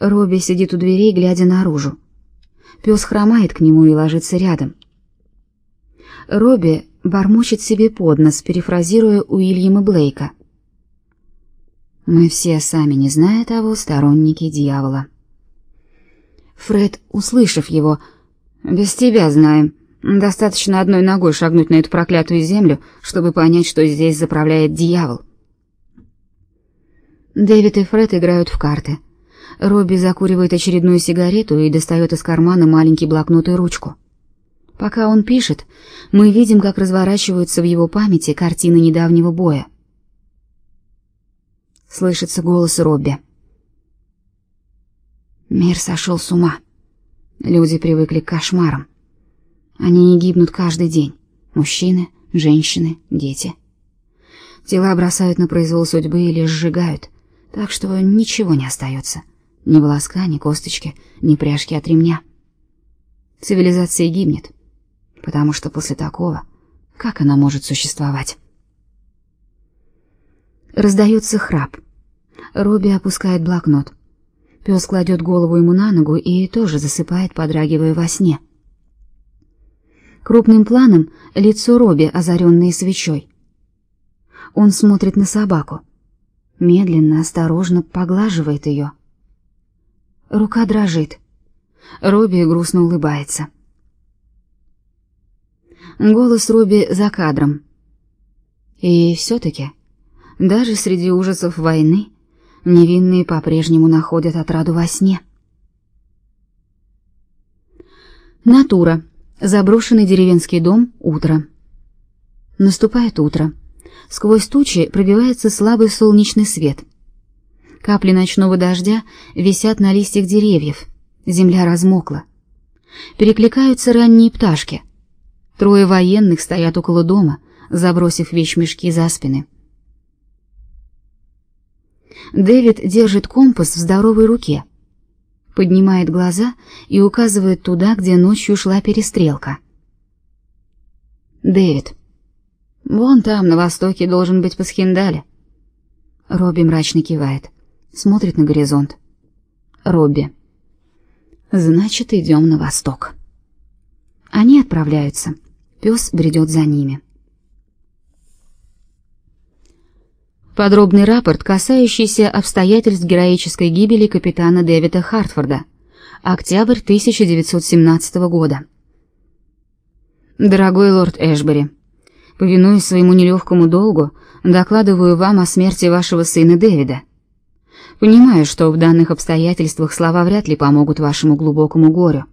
Робби сидит у дверей, глядя наружу. Пес хромает к нему и ложится рядом. Робби бормочет себе под нос, перефразируя Уильяма Блейка. Мы все сами, не зная того, сторонники дьявола. Фред, услышав его, без тебя знаем. Достаточно одной ногой шагнуть на эту проклятую землю, чтобы понять, что здесь заправляет дьявол. Дэвид и Фред играют в карты. Робби закуривает очередную сигарету и достает из кармана маленький блокнот и ручку. Пока он пишет, мы видим, как разворачиваются в его памяти картины недавнего боя. Слышится голос Робби. Мир сошел с ума. Люди привыкли к кошмарам. Они не гибнут каждый день. Мужчины, женщины, дети. Тела бросают на произвол судьбы или сжигают, так что ничего не остается. Ни волоска, ни косточки, ни пряжки от ремня. Цивилизация гибнет, потому что после такого как она может существовать? Раздается храп. Робби опускает блокнот. Пес кладет голову ему на ногу и тоже засыпает, подрагивая во сне. Крупным планом лицо Робби, озаренное свечой. Он смотрит на собаку. Медленно, осторожно поглаживает ее. Рука дрожит. Робби грустно улыбается. Голос Робби за кадром. И все-таки, даже среди ужасов войны, невинные по-прежнему находят отраду во сне. Натура. Заброшенный деревенский дом. Утро. Наступает утро. Сквозь тучи пробивается слабый солнечный свет. Капли ночного дождя висят на листьях деревьев. Земля размокла. Перекликаются ранние пташки. Трое военных стоят около дома, забросив вещмешки за спины. Дэвид держит компас в здоровой руке. Поднимает глаза и указывает туда, где ночью шла перестрелка. Дэвид. Вон там, на востоке, должен быть Пасхиндаля. Робби мрачно кивает смотрит на горизонт. Робби. Значит, идем на восток. Они отправляются. Пес бредет за ними. Подробный рапорт, касающийся обстоятельств героической гибели капитана Дэвида Хартфорда. Октябрь 1917 года. Дорогой лорд Эшбери, повинуясь своему нелегкому долгу, докладываю вам о смерти вашего сына Дэвида. Понимаю, что в данных обстоятельствах слова вряд ли помогут вашему глубокому горю.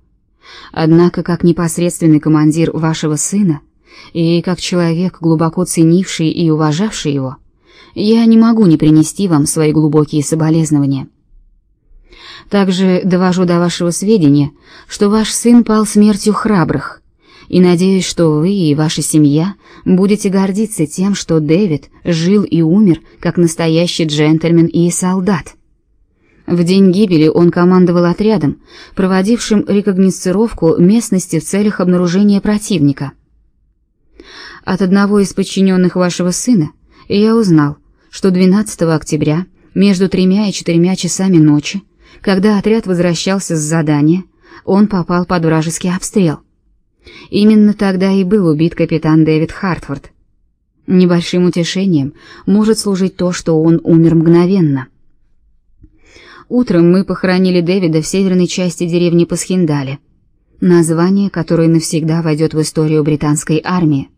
Однако, как непосредственный командир вашего сына и как человек, глубоко ценивший и уважавший его, я не могу не принести вам свои глубокие соболезнования. Также довожу до вашего сведения, что ваш сын пал смертью храбрых, и надеюсь, что вы и ваша семья будете гордиться тем, что Дэвид жил и умер как настоящий джентльмен и солдат. В день гибели он командовал отрядом, проводившим рекогносцировку местности в целях обнаружения противника. От одного из подчиненных вашего сына я узнал, что 12 октября между тремя и четырьмя часами ночи, когда отряд возвращался с задания, он попал под вражеский обстрел. Именно тогда и был убит капитан Дэвид Хартфорд. Небольшим утешением может служить то, что он умер мгновенно. Утром мы похоронили Дэвида в северной части деревни Пасхиндале. Название, которое навсегда войдет в историю британской армии.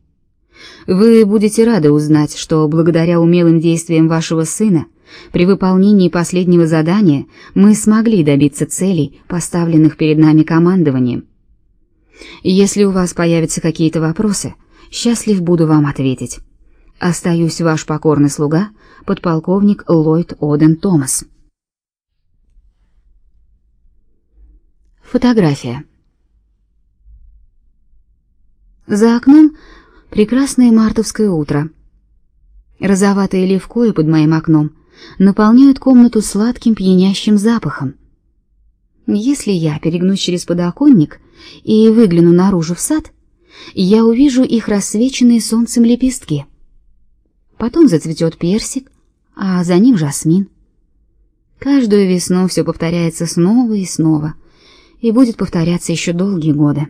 Вы будете рады узнать, что благодаря умелым действиям вашего сына при выполнении последнего задания мы смогли добиться целей, поставленных перед нами командованием. Если у вас появятся какие-то вопросы, счастлив буду вам ответить. Остаюсь ваш покорный слуга, подполковник Ллойд Оден Томас. Фотография. За окном прекрасное мартовское утро. Розоватые левкои под моим окном наполняют комнату сладким пьянящим запахом. Если я перегнусь через подоконник и выгляну наружу в сад, я увижу их рассвеченные солнцем лепестки. Потом зацветет персик, а за ним жасмин. Каждую весну все повторяется снова и снова, и будет повторяться еще долгие годы.